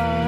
Oh.